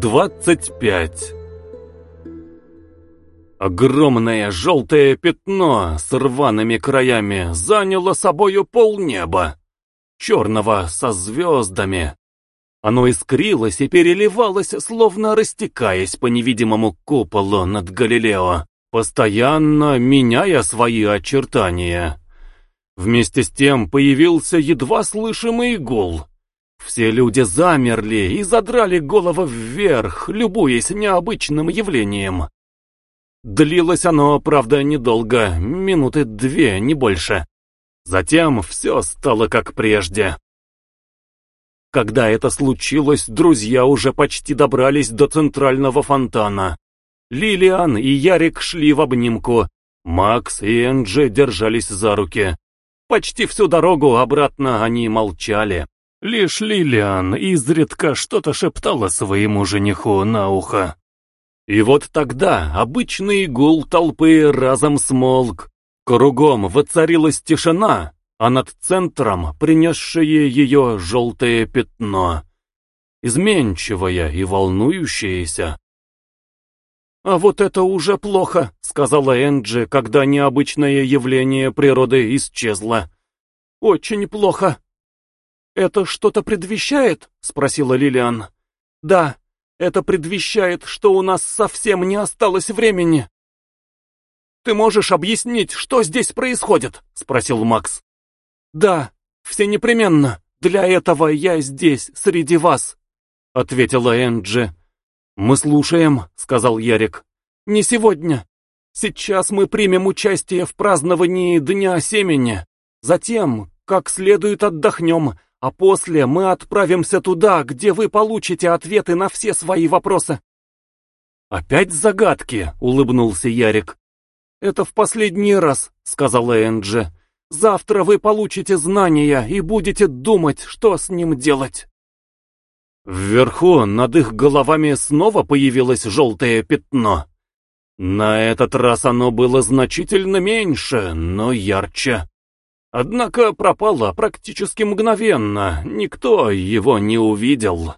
25 Огромное желтое пятно с рваными краями заняло собою полнеба, черного со звездами. Оно искрилось и переливалось, словно растекаясь по невидимому куполу над Галилео, постоянно меняя свои очертания. Вместе с тем появился едва слышимый гул. Все люди замерли и задрали головы вверх, любуясь необычным явлением. Длилось оно, правда, недолго, минуты две, не больше. Затем все стало как прежде. Когда это случилось, друзья уже почти добрались до центрального фонтана. Лилиан и Ярик шли в обнимку. Макс и Энджи держались за руки. Почти всю дорогу обратно они молчали. Лишь Лилиан изредка что-то шептала своему жениху на ухо. И вот тогда обычный гул толпы разом смолк. Кругом воцарилась тишина, а над центром принесшее ее желтое пятно. Изменчивое и волнующееся. «А вот это уже плохо», — сказала Энджи, когда необычное явление природы исчезло. «Очень плохо». «Это что-то предвещает?» — спросила Лилиан. «Да, это предвещает, что у нас совсем не осталось времени. «Ты можешь объяснить, что здесь происходит?» — спросил Макс. «Да, все непременно. Для этого я здесь, среди вас», — ответила Энджи. «Мы слушаем», — сказал Ярик. «Не сегодня. Сейчас мы примем участие в праздновании Дня Семени. Затем, как следует отдохнем, а после мы отправимся туда, где вы получите ответы на все свои вопросы. «Опять загадки», — улыбнулся Ярик. «Это в последний раз», — сказала Энджи. «Завтра вы получите знания и будете думать, что с ним делать». Вверху над их головами снова появилось желтое пятно. На этот раз оно было значительно меньше, но ярче. Однако пропало практически мгновенно, никто его не увидел.